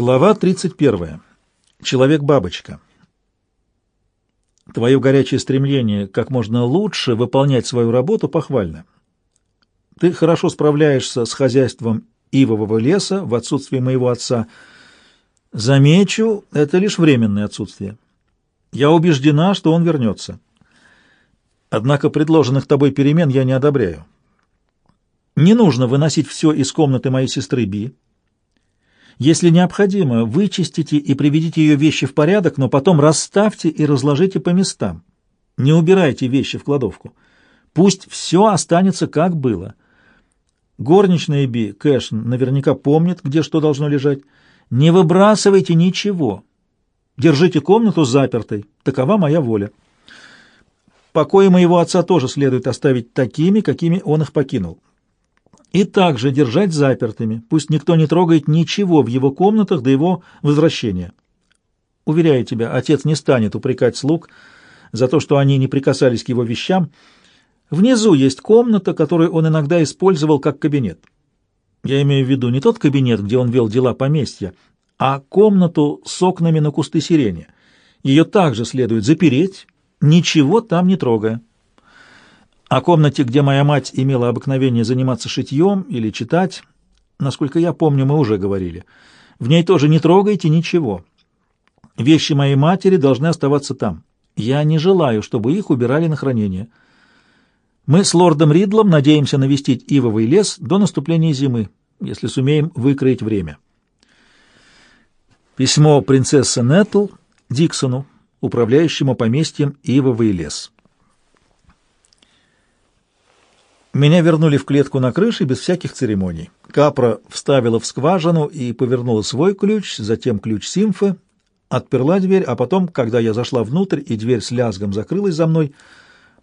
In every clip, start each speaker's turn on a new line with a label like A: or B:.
A: Глава 31. Человек-бабочка. Твое горячее стремление как можно лучше выполнять свою работу похвально. Ты хорошо справляешься с хозяйством ивового леса в отсутствие моего отца. Замечу, это лишь временное отсутствие. Я убеждена, что он вернется. Однако предложенных тобой перемен я не одобряю. Не нужно выносить все из комнаты моей сестры Би, если необходимо, вычистите и приведите ее вещи в порядок, но потом расставьте и разложите по местам. Не убирайте вещи в кладовку. Пусть все останется как было. Горничная Би, Кэш, наверняка помнит, где что должно лежать. Не выбрасывайте ничего. Держите комнату запертой. Такова моя воля. Покои моего отца тоже следует оставить такими, какими он их покинул и также держать запертыми, пусть никто не трогает ничего в его комнатах до его возвращения. Уверяю тебя, отец не станет упрекать слуг за то, что они не прикасались к его вещам. Внизу есть комната, которую он иногда использовал как кабинет. Я имею в виду не тот кабинет, где он вел дела поместья, а комнату с окнами на кусты сирени. Ее также следует запереть, ничего там не трогая. О комнате, где моя мать имела обыкновение заниматься шитьем или читать, насколько я помню, мы уже говорили. В ней тоже не трогайте ничего. Вещи моей матери должны оставаться там. Я не желаю, чтобы их убирали на хранение. Мы с лордом Ридлом надеемся навестить Ивовый лес до наступления зимы, если сумеем выкроить время. Письмо принцессы Нетл Диксону, управляющему поместьем Ивовый лес. Меня вернули в клетку на крыше без всяких церемоний. Капра вставила в скважину и повернула свой ключ, затем ключ симфы, отперла дверь, а потом, когда я зашла внутрь и дверь с лязгом закрылась за мной,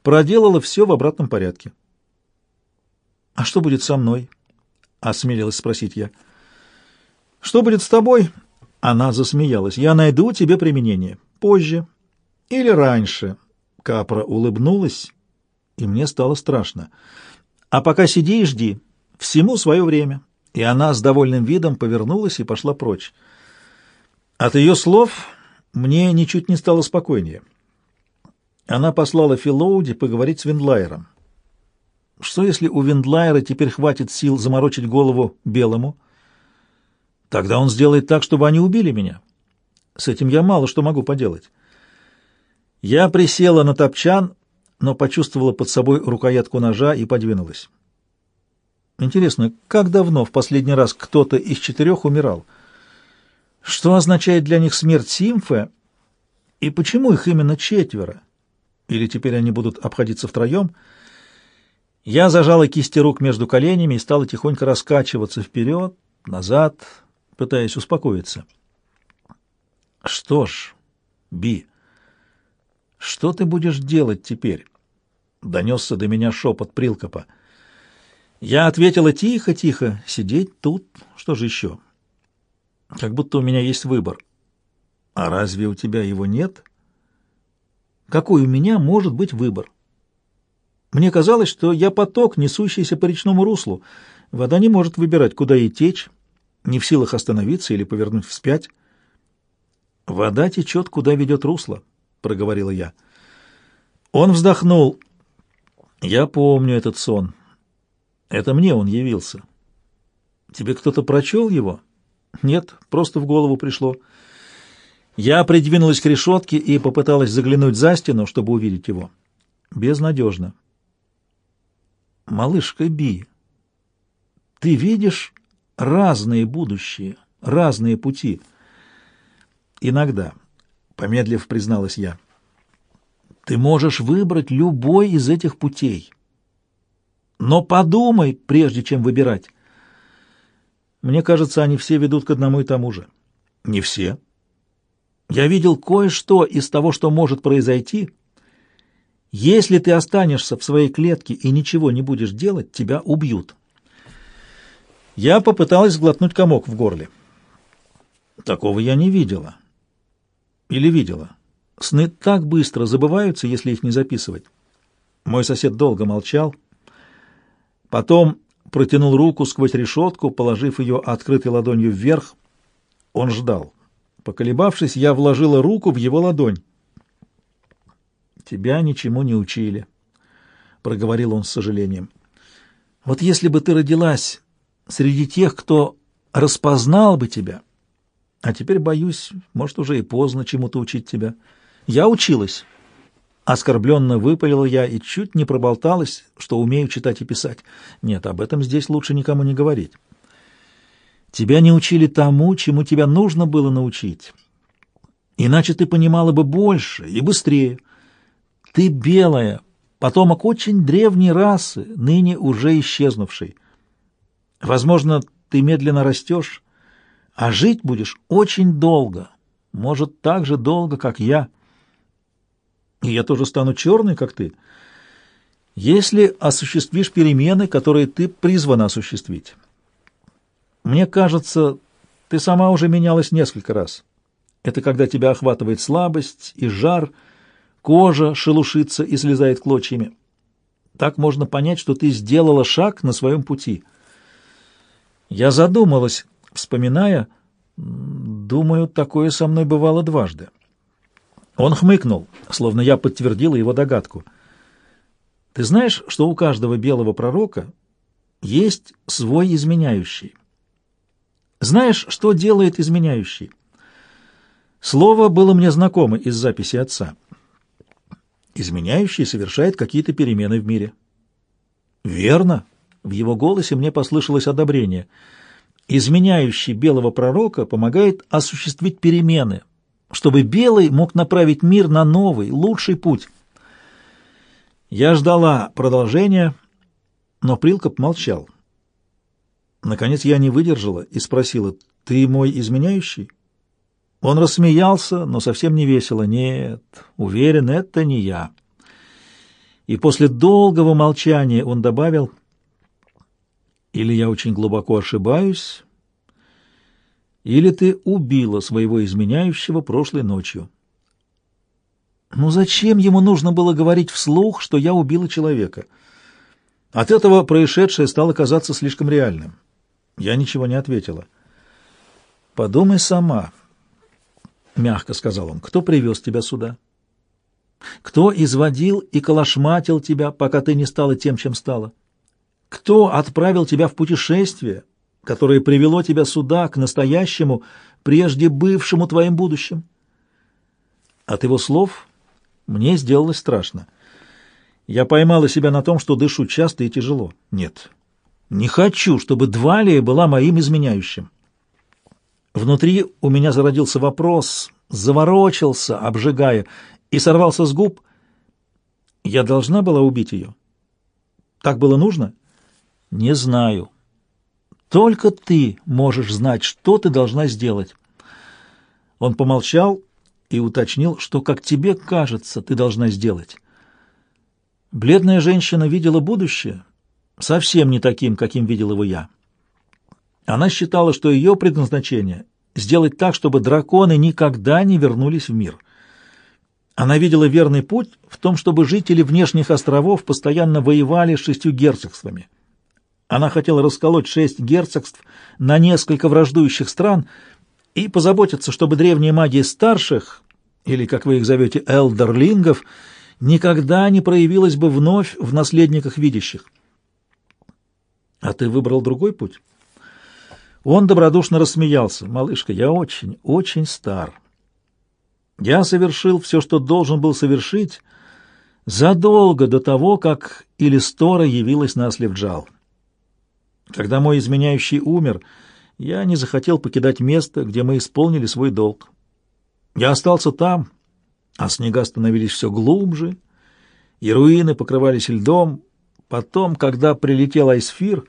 A: проделала все в обратном порядке. «А что будет со мной?» — осмелилась спросить я. «Что будет с тобой?» — она засмеялась. «Я найду тебе применение. Позже. Или раньше». Капра улыбнулась, и мне стало страшно. А пока сиди и жди. Всему свое время». И она с довольным видом повернулась и пошла прочь. От ее слов мне ничуть не стало спокойнее. Она послала Филоуди поговорить с Виндлайером. Что если у Виндлайера теперь хватит сил заморочить голову Белому? Тогда он сделает так, чтобы они убили меня. С этим я мало что могу поделать. Я присела на топчан но почувствовала под собой рукоятку ножа и подвинулась. Интересно, как давно в последний раз кто-то из четырех умирал? Что означает для них смерть Симфы? И почему их именно четверо? Или теперь они будут обходиться втроем? Я зажала кисти рук между коленями и стала тихонько раскачиваться вперед, назад, пытаясь успокоиться. Что ж, Би, «Что ты будешь делать теперь?» — донесся до меня шепот Прилкопа. Я ответила тихо-тихо, сидеть тут, что же еще? Как будто у меня есть выбор. А разве у тебя его нет? Какой у меня может быть выбор? Мне казалось, что я поток, несущийся по речному руслу. Вода не может выбирать, куда ей течь, не в силах остановиться или повернуть вспять. Вода течет, куда ведет русло проговорила я. Он вздохнул. Я помню этот сон. Это мне он явился. Тебе кто-то прочел его? Нет, просто в голову пришло. Я придвинулась к решетке и попыталась заглянуть за стену, чтобы увидеть его. Безнадежно. Малышка Би, ты видишь разные будущие, разные пути. Иногда. Помедлив, призналась я. Ты можешь выбрать любой из этих путей. Но подумай, прежде чем выбирать. Мне кажется, они все ведут к одному и тому же. Не все. Я видел кое-что из того, что может произойти. Если ты останешься в своей клетке и ничего не будешь делать, тебя убьют. Я попыталась сглотнуть комок в горле. Такого я не видела. Или видела? Сны так быстро забываются, если их не записывать. Мой сосед долго молчал. Потом протянул руку сквозь решетку, положив ее открытой ладонью вверх. Он ждал. Поколебавшись, я вложила руку в его ладонь. «Тебя ничему не учили», — проговорил он с сожалением. «Вот если бы ты родилась среди тех, кто распознал бы тебя, а теперь, боюсь, может, уже и поздно чему-то учить тебя. Я училась». Оскорбленно выпалила я и чуть не проболталась, что умею читать и писать. Нет, об этом здесь лучше никому не говорить. Тебя не учили тому, чему тебя нужно было научить. Иначе ты понимала бы больше и быстрее. Ты белая, потомок очень древней расы, ныне уже исчезнувшей. Возможно, ты медленно растешь, а жить будешь очень долго, может, так же долго, как я и я тоже стану черной, как ты, если осуществишь перемены, которые ты призвана осуществить. Мне кажется, ты сама уже менялась несколько раз. Это когда тебя охватывает слабость и жар, кожа шелушится и слезает клочьями. Так можно понять, что ты сделала шаг на своем пути. Я задумалась, вспоминая, думаю, такое со мной бывало дважды. Он хмыкнул, словно я подтвердила его догадку. Ты знаешь, что у каждого белого пророка есть свой изменяющий? Знаешь, что делает изменяющий? Слово было мне знакомо из записи отца. Изменяющий совершает какие-то перемены в мире. Верно. В его голосе мне послышалось одобрение. Изменяющий белого пророка помогает осуществить перемены — чтобы Белый мог направить мир на новый, лучший путь. Я ждала продолжения, но Прилкоп молчал. Наконец я не выдержала и спросила, «Ты мой изменяющий?» Он рассмеялся, но совсем не весело. «Нет, уверен, это не я». И после долгого молчания он добавил, «Или я очень глубоко ошибаюсь, или ты убила своего изменяющего прошлой ночью. Ну зачем ему нужно было говорить вслух, что я убила человека? От этого происшедшее стало казаться слишком реальным. Я ничего не ответила. «Подумай сама», — мягко сказал он, — «кто привез тебя сюда? Кто изводил и калашматил тебя, пока ты не стала тем, чем стала? Кто отправил тебя в путешествие?» Которое привело тебя сюда, к настоящему, прежде бывшему твоим будущим. От его слов мне сделалось страшно. Я поймала себя на том, что дышу часто и тяжело. Нет, не хочу, чтобы Двалия была моим изменяющим. Внутри у меня зародился вопрос, заворочился, обжигая, и сорвался с губ. Я должна была убить ее? Так было нужно? Не знаю. Только ты можешь знать, что ты должна сделать. Он помолчал и уточнил, что, как тебе кажется, ты должна сделать. Бледная женщина видела будущее совсем не таким, каким видел его я. Она считала, что ее предназначение — сделать так, чтобы драконы никогда не вернулись в мир. Она видела верный путь в том, чтобы жители внешних островов постоянно воевали с шестью герцогствами — она хотела расколоть шесть герцогств на несколько враждующих стран и позаботиться, чтобы древняя магия старших, или, как вы их зовете, элдерлингов, никогда не проявилась бы вновь в наследниках видящих. А ты выбрал другой путь? Он добродушно рассмеялся. «Малышка, я очень, очень стар. Я совершил все, что должен был совершить, задолго до того, как Илистора явилась на Асливджал. Когда мой изменяющий умер, я не захотел покидать место, где мы исполнили свой долг. Я остался там, а снега становились все глубже, и руины покрывались льдом. Потом, когда прилетел Айсфир,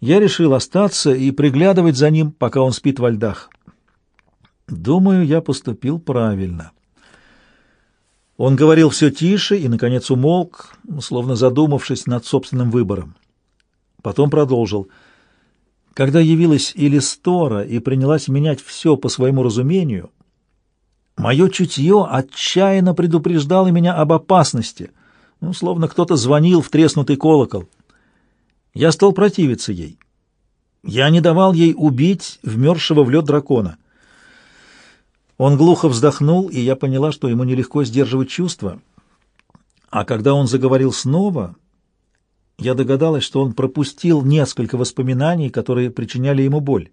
A: я решил остаться и приглядывать за ним, пока он спит во льдах. Думаю, я поступил правильно. Он говорил все тише и, наконец, умолк, словно задумавшись над собственным выбором. Потом продолжил. Когда явилась Илистора и принялась менять все по своему разумению, мое чутье отчаянно предупреждало меня об опасности, ну, словно кто-то звонил в треснутый колокол. Я стал противиться ей. Я не давал ей убить вмерзшего в лед дракона — Он глухо вздохнул, и я поняла, что ему нелегко сдерживать чувства. А когда он заговорил снова, я догадалась, что он пропустил несколько воспоминаний, которые причиняли ему боль.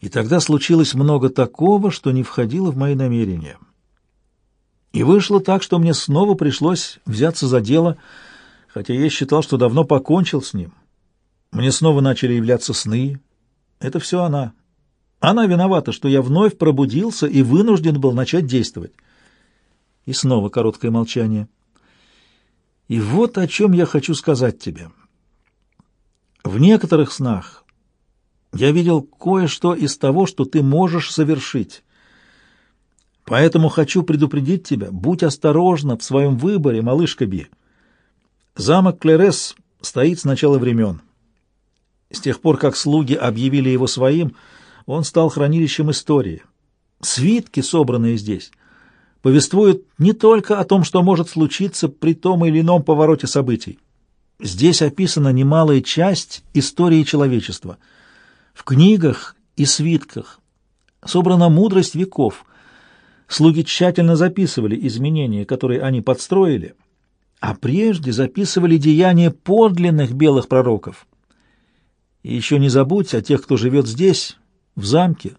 A: И тогда случилось много такого, что не входило в мои намерения. И вышло так, что мне снова пришлось взяться за дело, хотя я считал, что давно покончил с ним. Мне снова начали являться сны. Это все она. Она виновата, что я вновь пробудился и вынужден был начать действовать. И снова короткое молчание. И вот о чем я хочу сказать тебе. В некоторых снах я видел кое-что из того, что ты можешь совершить. Поэтому хочу предупредить тебя, будь осторожна в своем выборе, малышка Би. Замок Клерес стоит с начала времен. С тех пор, как слуги объявили его своим, он стал хранилищем истории. Свитки, собранные здесь, повествуют не только о том, что может случиться при том или ином повороте событий. Здесь описана немалая часть истории человечества. В книгах и свитках собрана мудрость веков. Слуги тщательно записывали изменения, которые они подстроили, а прежде записывали деяния подлинных белых пророков. И еще не забудь о тех, кто живет здесь, в замке,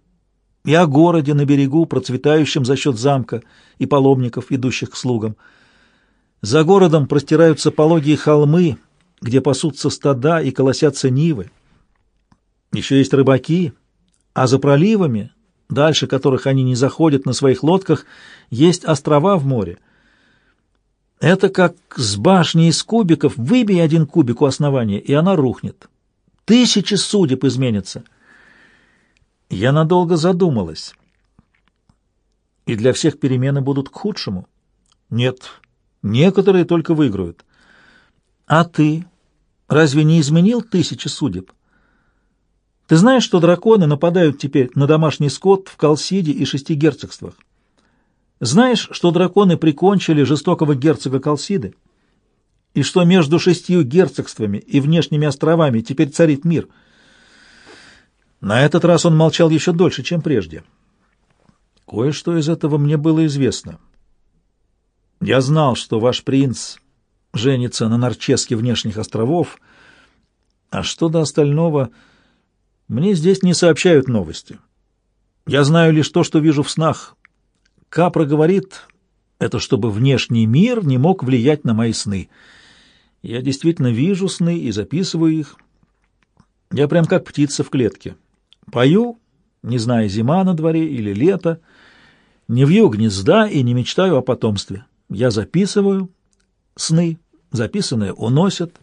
A: и о городе на берегу, процветающем за счет замка и паломников, идущих к слугам. За городом простираются пологие холмы, где пасутся стада и колосятся нивы. Еще есть рыбаки, а за проливами, дальше которых они не заходят на своих лодках, есть острова в море. Это как с башни из кубиков, выбей один кубик у основания, и она рухнет. Тысячи судеб изменятся. Я надолго задумалась. И для всех перемены будут к худшему? Нет, некоторые только выиграют. А ты разве не изменил тысячи судеб? Ты знаешь, что драконы нападают теперь на домашний скот в Калсиде и шести герцогствах? Знаешь, что драконы прикончили жестокого герцога Калсиды? и что между шестью герцогствами и внешними островами теперь царит мир. На этот раз он молчал еще дольше, чем прежде. Кое-что из этого мне было известно. Я знал, что ваш принц женится на Нарческе внешних островов, а что до остального, мне здесь не сообщают новости. Я знаю лишь то, что вижу в снах. Капра говорит, это чтобы внешний мир не мог влиять на мои сны — я действительно вижу сны и записываю их. Я прям как птица в клетке. Пою, не зная, зима на дворе или лето, не вью гнезда и не мечтаю о потомстве. Я записываю сны, записанные уносят.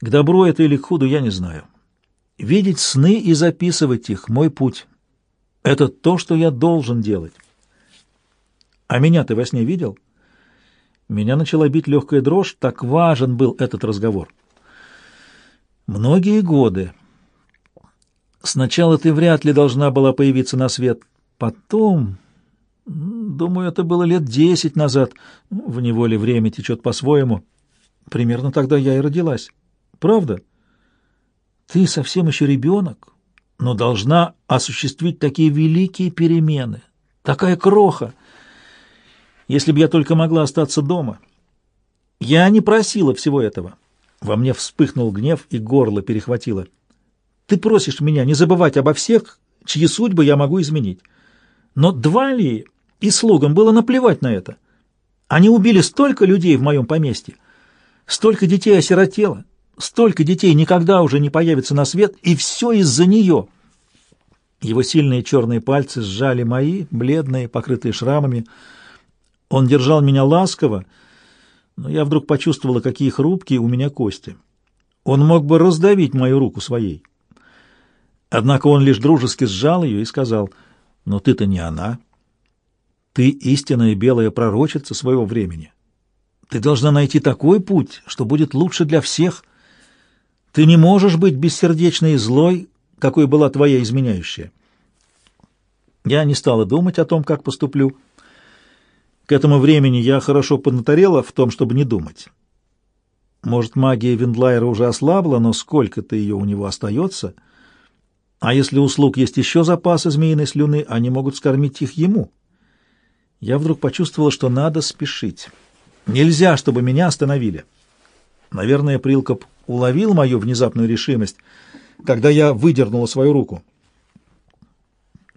A: К добру это или к худу я не знаю. Видеть сны и записывать их — мой путь. Это то, что я должен делать. А меня ты во сне видел?» Меня начала бить легкая дрожь, так важен был этот разговор. Многие годы. Сначала ты вряд ли должна была появиться на свет. Потом, думаю, это было лет десять назад. В неволе время течет по-своему. Примерно тогда я и родилась. Правда? Ты совсем еще ребенок, но должна осуществить такие великие перемены. Такая кроха — если бы я только могла остаться дома. Я не просила всего этого. Во мне вспыхнул гнев, и горло перехватило. Ты просишь меня не забывать обо всех, чьи судьбы я могу изменить. Но Двали и слугам было наплевать на это. Они убили столько людей в моем поместье, столько детей осиротело, столько детей никогда уже не появится на свет, и все из-за нее. Его сильные черные пальцы сжали мои, бледные, покрытые шрамами, он держал меня ласково, но я вдруг почувствовала, какие хрупкие у меня кости. Он мог бы раздавить мою руку своей. Однако он лишь дружески сжал ее и сказал, «Но ты-то не она. Ты истинная белая пророчица своего времени. Ты должна найти такой путь, что будет лучше для всех. Ты не можешь быть бессердечной и злой, какой была твоя изменяющая». Я не стала думать о том, как поступлю, — к этому времени я хорошо поднаторела в том, чтобы не думать. Может, магия Виндлайера уже ослабла, но сколько-то ее у него остается. А если у слуг есть еще запасы змеиной слюны, они могут скормить их ему. Я вдруг почувствовала, что надо спешить. Нельзя, чтобы меня остановили. Наверное, Прилкоп уловил мою внезапную решимость, когда я выдернула свою руку.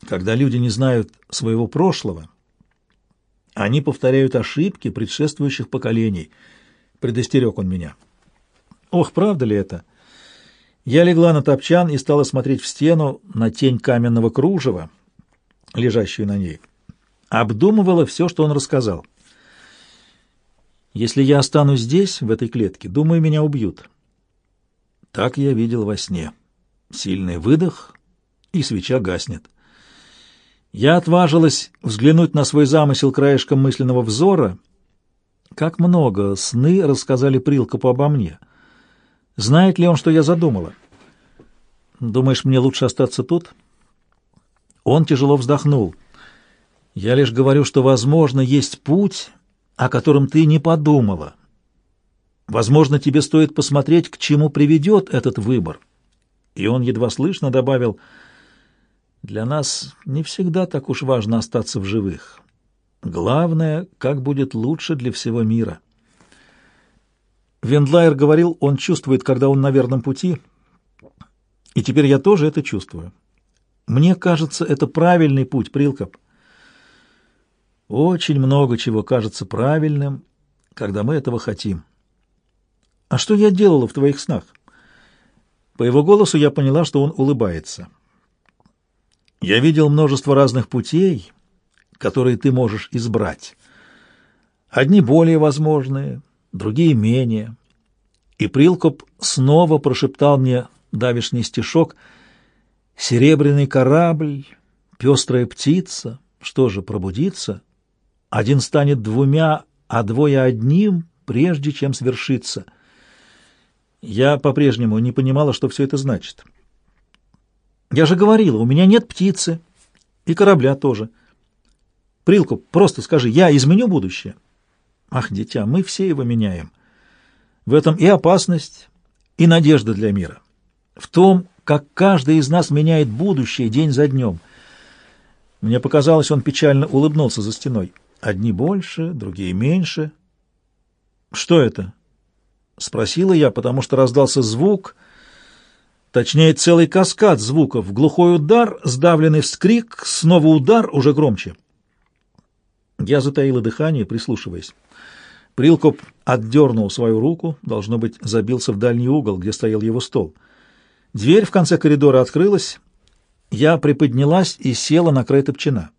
A: Когда люди не знают своего прошлого, они повторяют ошибки предшествующих поколений, предостерег он меня. Ох, правда ли это? Я легла на топчан и стала смотреть в стену на тень каменного кружева, лежащую на ней. Обдумывала все, что он рассказал. Если я останусь здесь, в этой клетке, думаю, меня убьют. Так я видел во сне. Сильный выдох, и свеча гаснет. Я отважилась взглянуть на свой замысел краешком мысленного взора. Как много сны рассказали Прилкопу обо мне. Знает ли он, что я задумала? Думаешь, мне лучше остаться тут? Он тяжело вздохнул. Я лишь говорю, что, возможно, есть путь, о котором ты не подумала. Возможно, тебе стоит посмотреть, к чему приведет этот выбор. И он едва слышно добавил, «Для нас не всегда так уж важно остаться в живых. Главное, как будет лучше для всего мира». Вендлайер говорил, он чувствует, когда он на верном пути, и теперь я тоже это чувствую. Мне кажется, это правильный путь, Прилкоп. Очень много чего кажется правильным, когда мы этого хотим. А что я делала в твоих снах? По его голосу я поняла, что он улыбается. Я видел множество разных путей, которые ты можешь избрать. Одни более возможные, другие менее. И Прилкоп снова прошептал мне давишний стишок «Серебряный корабль, пестрая птица, что же, пробудится?» Один станет двумя, а двое одним, прежде чем свершится. Я по-прежнему не понимала, что все это значит. Я же говорила, у меня нет птицы и корабля тоже. Прилку, просто скажи, я изменю будущее? Ах, дитя, мы все его меняем. В этом и опасность, и надежда для мира. В том, как каждый из нас меняет будущее день за днем. Мне показалось, он печально улыбнулся за стеной. Одни больше, другие меньше. Что это? Спросила я, потому что раздался звук, точнее целый каскад звуков, глухой удар, сдавленный вскрик, снова удар, уже громче. Я затаила дыхание, прислушиваясь. Прилкоп отдернул свою руку, должно быть, забился в дальний угол, где стоял его стол. Дверь в конце коридора открылась. Я приподнялась и села на край топчина.